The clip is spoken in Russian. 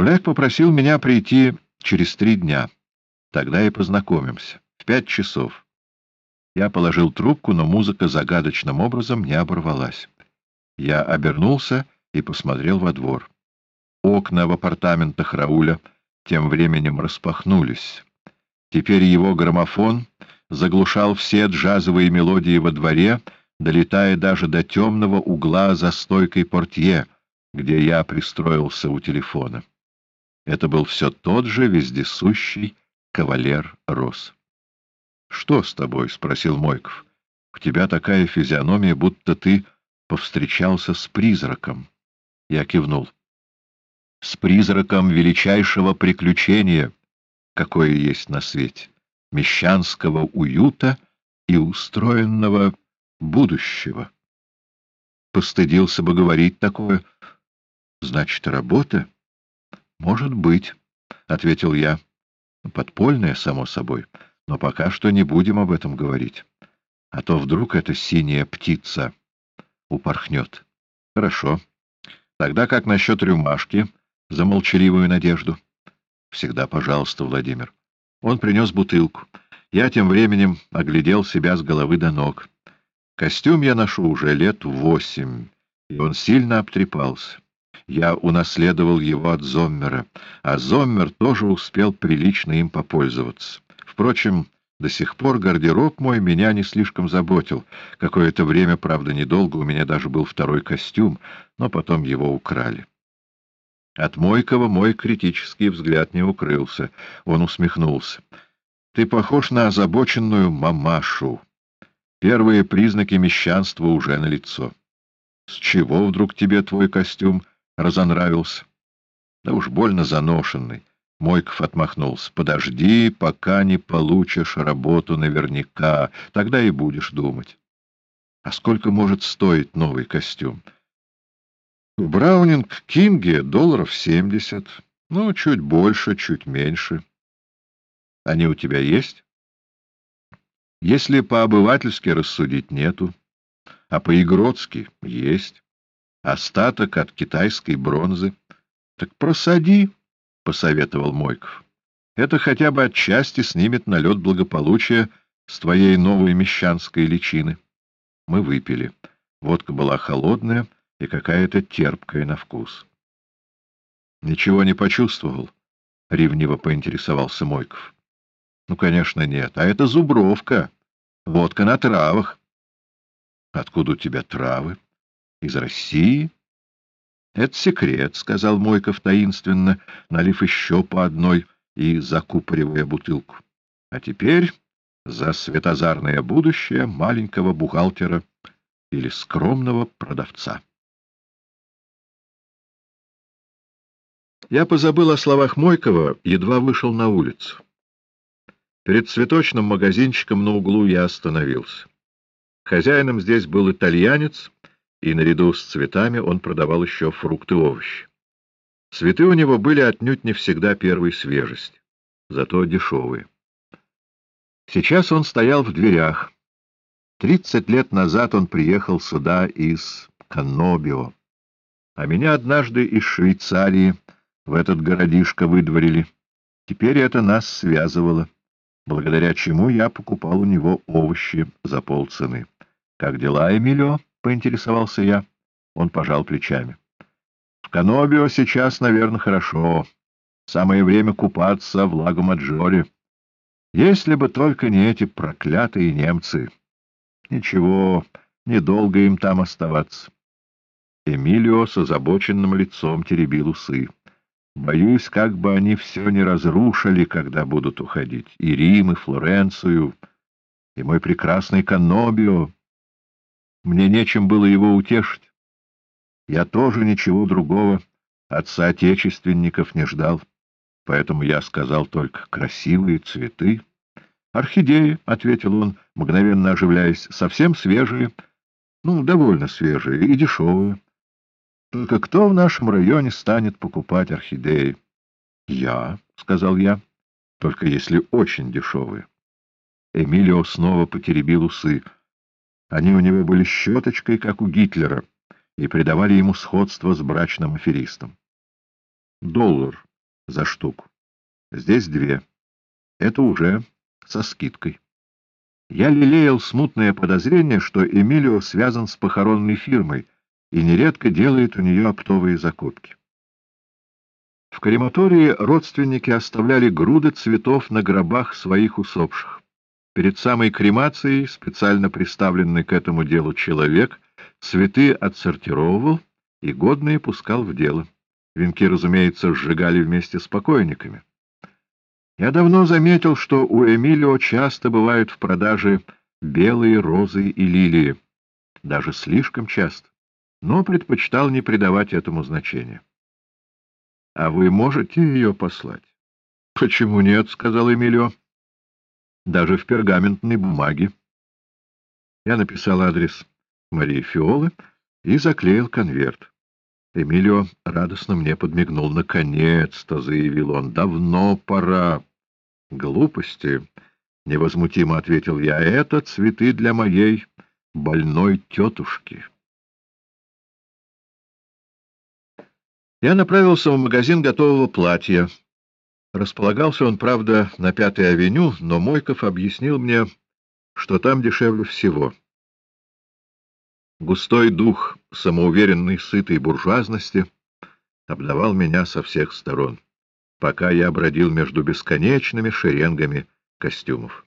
Блэк попросил меня прийти через три дня. Тогда и познакомимся. В пять часов. Я положил трубку, но музыка загадочным образом не оборвалась. Я обернулся и посмотрел во двор. Окна в апартаментах Рауля тем временем распахнулись. Теперь его граммофон заглушал все джазовые мелодии во дворе, долетая даже до темного угла за стойкой портье, где я пристроился у телефона. Это был все тот же вездесущий кавалер Рос. — Что с тобой? — спросил Мойков. — У тебя такая физиономия, будто ты повстречался с призраком. Я кивнул. — С призраком величайшего приключения, какое есть на свете, мещанского уюта и устроенного будущего. Постыдился бы говорить такое. Значит, работа? Может быть, — ответил я. Подпольная, само собой, но пока что не будем об этом говорить. А то вдруг эта синяя птица упорхнет. Хорошо. Тогда как насчет рюмашки за молчаливую надежду? Всегда пожалуйста, Владимир. Он принес бутылку. Я тем временем оглядел себя с головы до ног. Костюм я ношу уже лет восемь, и он сильно обтрепался. Я унаследовал его от Зоммера, а Зоммер тоже успел прилично им попользоваться. Впрочем, до сих пор гардероб мой меня не слишком заботил. Какое-то время, правда, недолго, у меня даже был второй костюм, но потом его украли. От Мойкова мой критический взгляд не укрылся. Он усмехнулся. — Ты похож на озабоченную мамашу. Первые признаки мещанства уже налицо. С чего вдруг тебе твой костюм разонравился? Да уж больно заношенный. Мойков отмахнулся. «Подожди, пока не получишь работу наверняка. Тогда и будешь думать. А сколько может стоить новый костюм?» «В Браунинг-Кинге долларов семьдесят. Ну, чуть больше, чуть меньше. Они у тебя есть?» «Если по-обывательски рассудить, нету. А по-игротски есть. Остаток от китайской бронзы. Так просади». — посоветовал Мойков. — Это хотя бы отчасти снимет налет благополучия с твоей новой мещанской личины. Мы выпили. Водка была холодная и какая-то терпкая на вкус. — Ничего не почувствовал? — ревниво поинтересовался Мойков. — Ну, конечно, нет. А это зубровка. Водка на травах. — Откуда у тебя травы? — Из России? —— Это секрет, — сказал Мойков таинственно, налив еще по одной и закупоривая бутылку. — А теперь за светозарное будущее маленького бухгалтера или скромного продавца. Я позабыл о словах Мойкова, едва вышел на улицу. Перед цветочным магазинчиком на углу я остановился. Хозяином здесь был итальянец, и наряду с цветами он продавал еще фрукты и овощи. Цветы у него были отнюдь не всегда первой свежести, зато дешевые. Сейчас он стоял в дверях. Тридцать лет назад он приехал сюда из Каннобио, а меня однажды из Швейцарии в этот городишко выдворили. Теперь это нас связывало, благодаря чему я покупал у него овощи за полцены. Как дела, Эмилио? — поинтересовался я. Он пожал плечами. — В Канобио сейчас, наверное, хорошо. Самое время купаться в лагу Маджоре. Если бы только не эти проклятые немцы. Ничего, недолго им там оставаться. Эмилио с озабоченным лицом теребил усы. Боюсь, как бы они все не разрушили, когда будут уходить. И Рим, и Флоренцию, и мой прекрасный Канобио. Мне нечем было его утешить. Я тоже ничего другого от соотечественников не ждал, поэтому я сказал только «красивые цветы». «Орхидеи», — ответил он, мгновенно оживляясь, — «совсем свежие, ну, довольно свежие и дешевые. Только кто в нашем районе станет покупать орхидеи?» «Я», — сказал я, — «только если очень дешевые». Эмилио снова потеребил усы — они у него были щеточкой, как у Гитлера, и придавали ему сходство с брачным аферистом. «Доллар», за штуку. Здесь две. Это уже со скидкой. Я лелеял смутное подозрение, что Эмилио связан с похоронной фирмой и нередко делает у нее оптовые закупки. В крематории родственники оставляли груды цветов на гробах своих усопших. Перед самой кремацией специально приставленный к этому делу человек цветы отсортировывал и годные пускал в дело. Венки, разумеется, сжигали вместе с покойниками. Я давно заметил, что у Эмилио часто бывают в продаже белые розы и лилии, даже слишком часто, но предпочитал не придавать этому значения. — А вы можете ее послать? — Почему нет? — сказал Эмилио даже в пергаментной бумаге. Я написал адрес Марии Фиолы и заклеил конверт. Эмилио радостно мне подмигнул. «Наконец-то!» — заявил он. «Давно пора!» «Глупости!» — невозмутимо ответил я. «Это цветы для моей больной тетушки». Я направился в магазин готового платья. Располагался он, правда, на Пятой авеню, но Мойков объяснил мне, что там дешевле всего. Густой дух самоуверенной, сытой буржуазности обдавал меня со всех сторон, пока я бродил между бесконечными шеренгами костюмов.